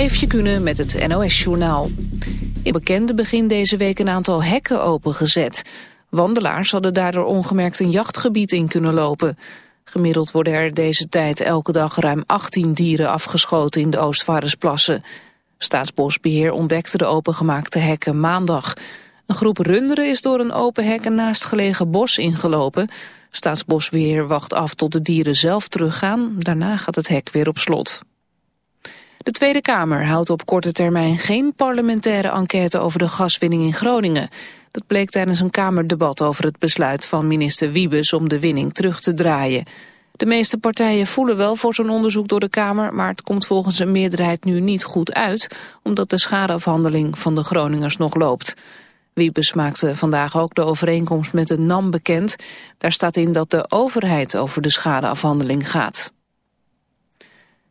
Eefje Kunnen met het NOS-journaal. In bekende begin deze week een aantal hekken opengezet. Wandelaars hadden daardoor ongemerkt een jachtgebied in kunnen lopen. Gemiddeld worden er deze tijd elke dag ruim 18 dieren afgeschoten in de Oostvaardersplassen. Staatsbosbeheer ontdekte de opengemaakte hekken maandag. Een groep runderen is door een open hek een naastgelegen bos ingelopen. Staatsbosbeheer wacht af tot de dieren zelf teruggaan. Daarna gaat het hek weer op slot. De Tweede Kamer houdt op korte termijn geen parlementaire enquête over de gaswinning in Groningen. Dat bleek tijdens een Kamerdebat over het besluit van minister Wiebes om de winning terug te draaien. De meeste partijen voelen wel voor zo'n onderzoek door de Kamer, maar het komt volgens een meerderheid nu niet goed uit, omdat de schadeafhandeling van de Groningers nog loopt. Wiebes maakte vandaag ook de overeenkomst met de NAM bekend. Daar staat in dat de overheid over de schadeafhandeling gaat.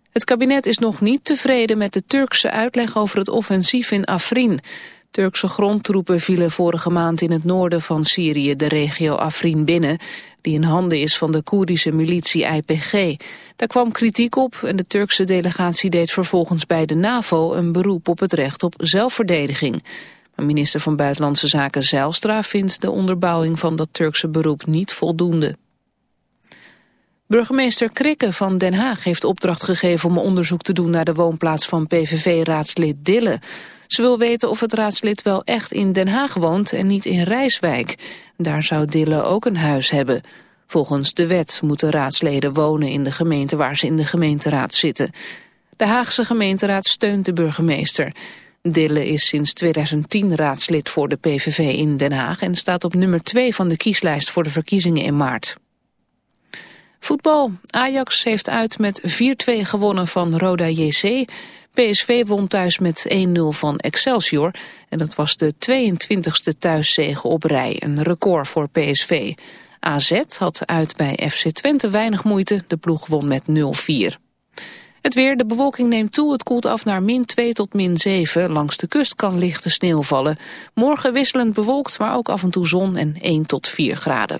Het kabinet is nog niet tevreden met de Turkse uitleg over het offensief in Afrin. Turkse grondtroepen vielen vorige maand in het noorden van Syrië de regio Afrin binnen, die in handen is van de Koerdische militie IPG. Daar kwam kritiek op en de Turkse delegatie deed vervolgens bij de NAVO een beroep op het recht op zelfverdediging. Maar minister van Buitenlandse Zaken Zijlstra vindt de onderbouwing van dat Turkse beroep niet voldoende. Burgemeester Krikke van Den Haag heeft opdracht gegeven om onderzoek te doen naar de woonplaats van PVV-raadslid Dille. Ze wil weten of het raadslid wel echt in Den Haag woont en niet in Rijswijk. Daar zou Dille ook een huis hebben. Volgens de wet moeten raadsleden wonen in de gemeente waar ze in de gemeenteraad zitten. De Haagse gemeenteraad steunt de burgemeester. Dille is sinds 2010 raadslid voor de PVV in Den Haag... en staat op nummer 2 van de kieslijst voor de verkiezingen in maart. Voetbal. Ajax heeft uit met 4-2 gewonnen van Roda JC. PSV won thuis met 1-0 van Excelsior. En dat was de 22e thuiszege op rij. Een record voor PSV. AZ had uit bij FC Twente weinig moeite. De ploeg won met 0-4. Het weer, de bewolking neemt toe, het koelt af naar min 2 tot min 7. Langs de kust kan lichte sneeuw vallen. Morgen wisselend bewolkt, maar ook af en toe zon en 1 tot 4 graden.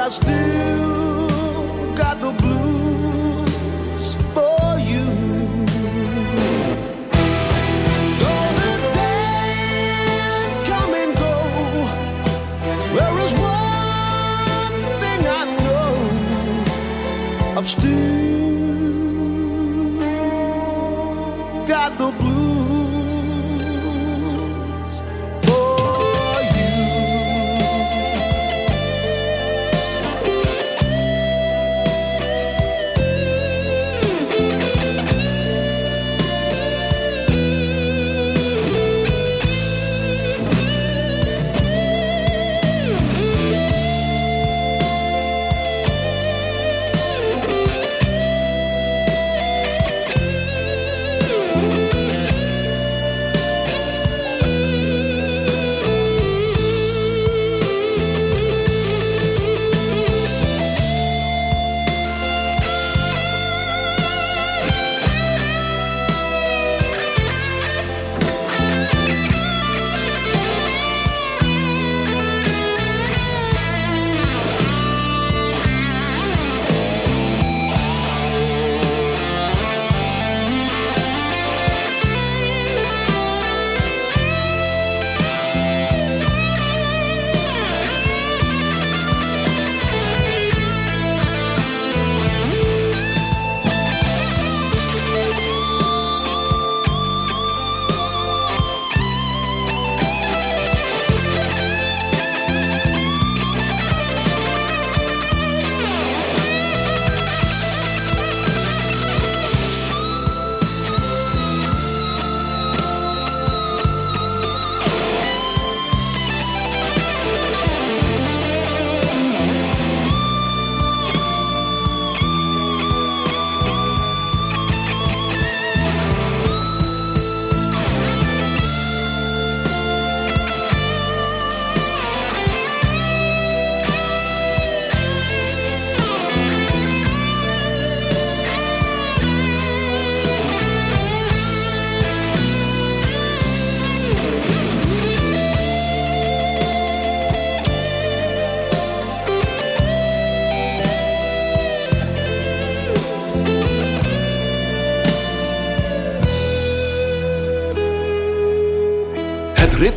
I still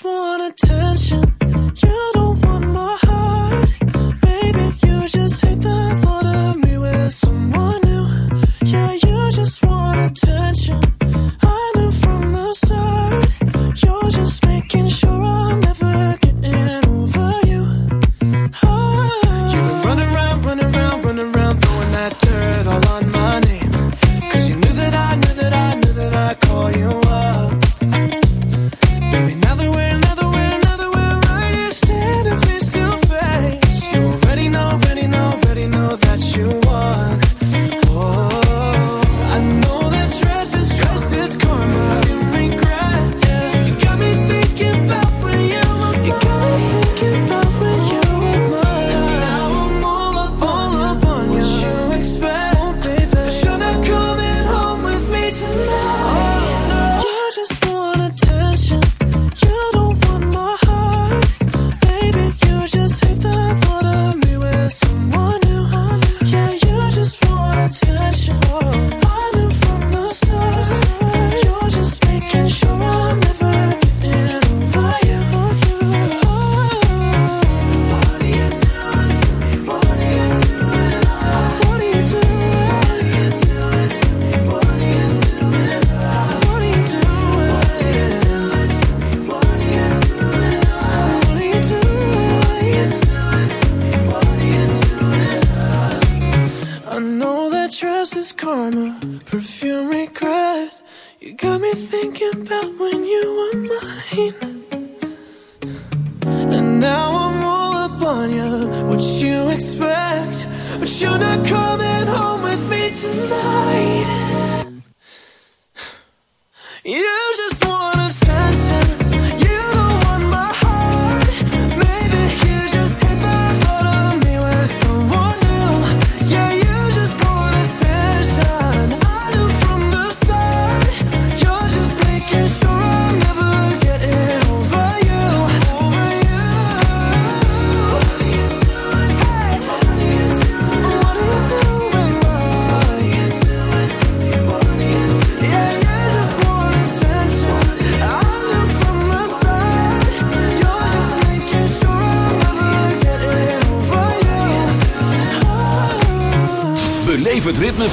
just wanna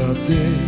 Als ik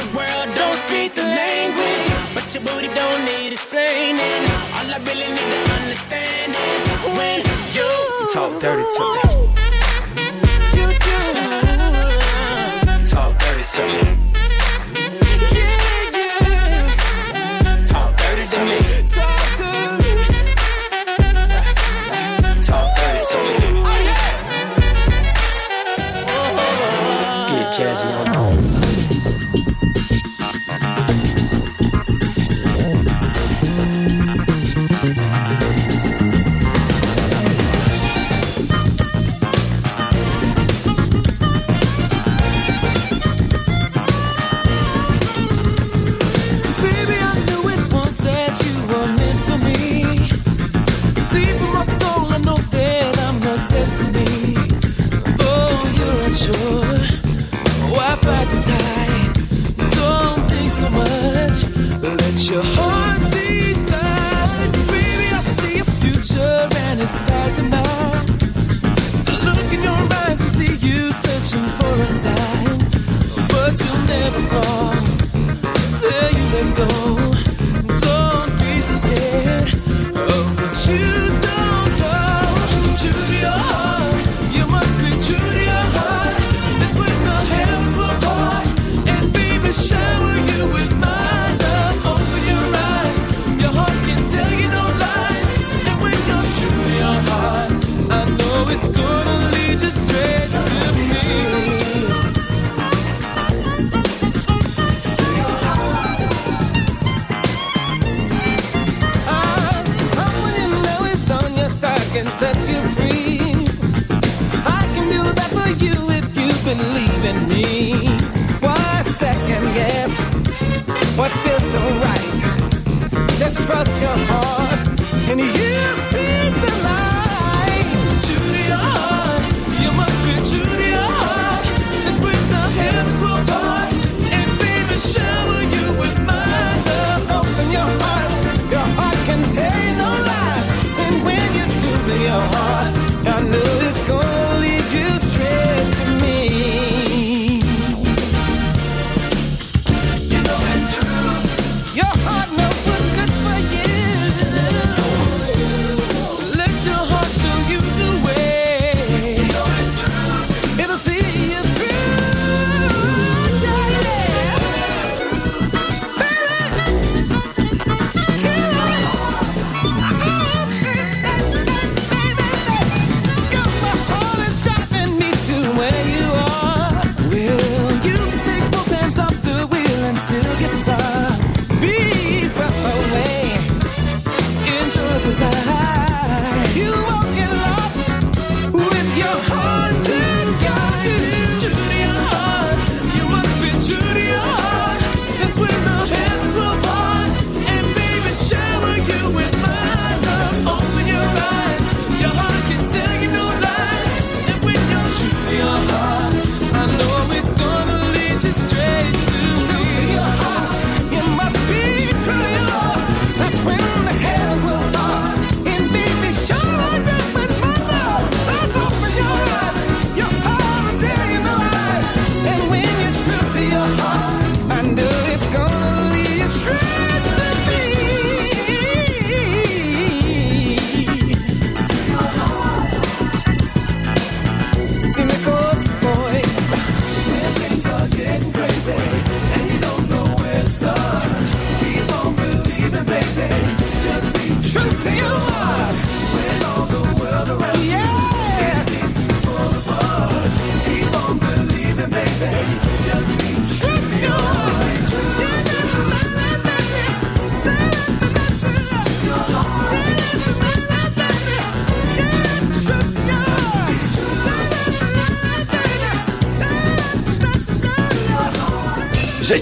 Talk dirty to me.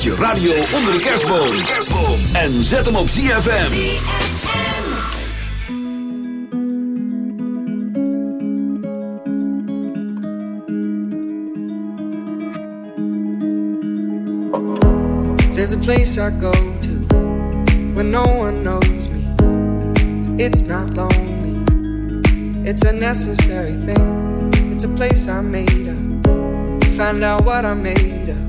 je radio onder de kerstboom. En zet hem op ZFM. There's a place I go to when no one knows me. It's not lonely. It's a necessary thing. It's a place I made up. Find out what I made up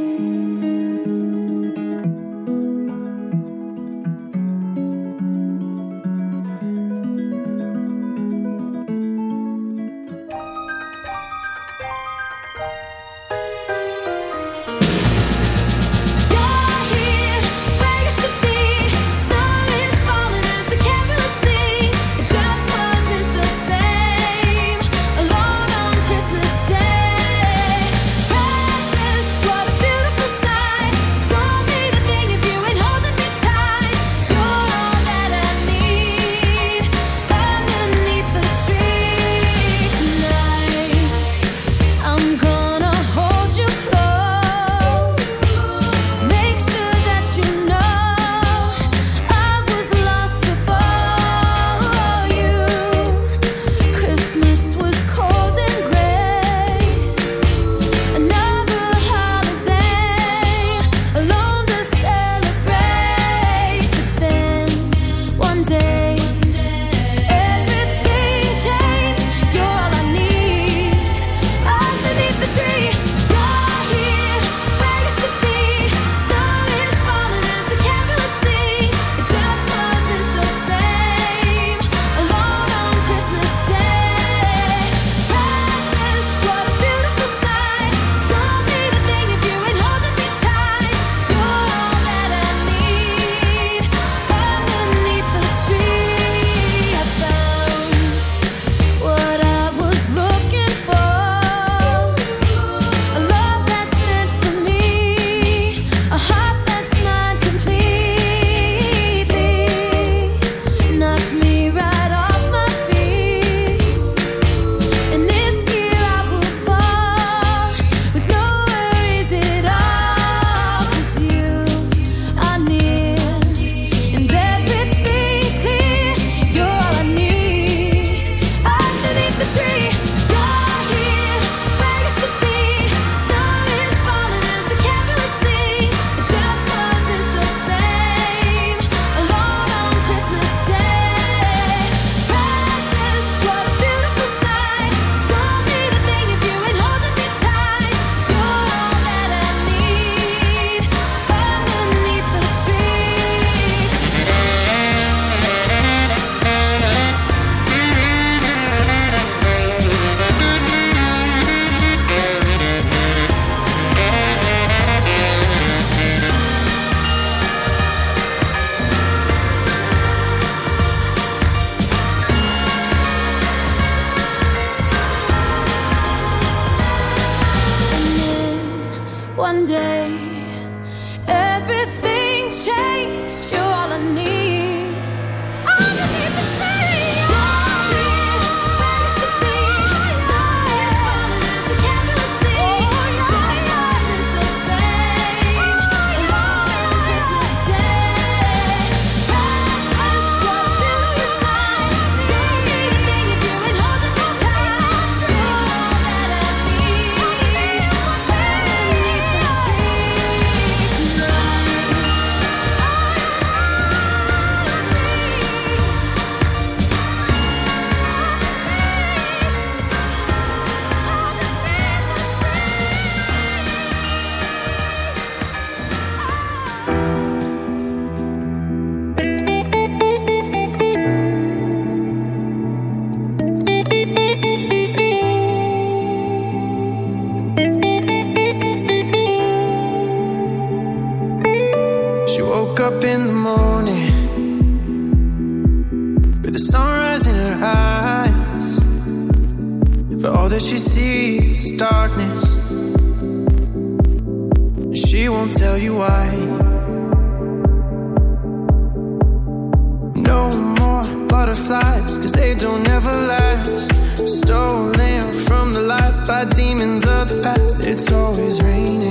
demons of the past. It's always raining.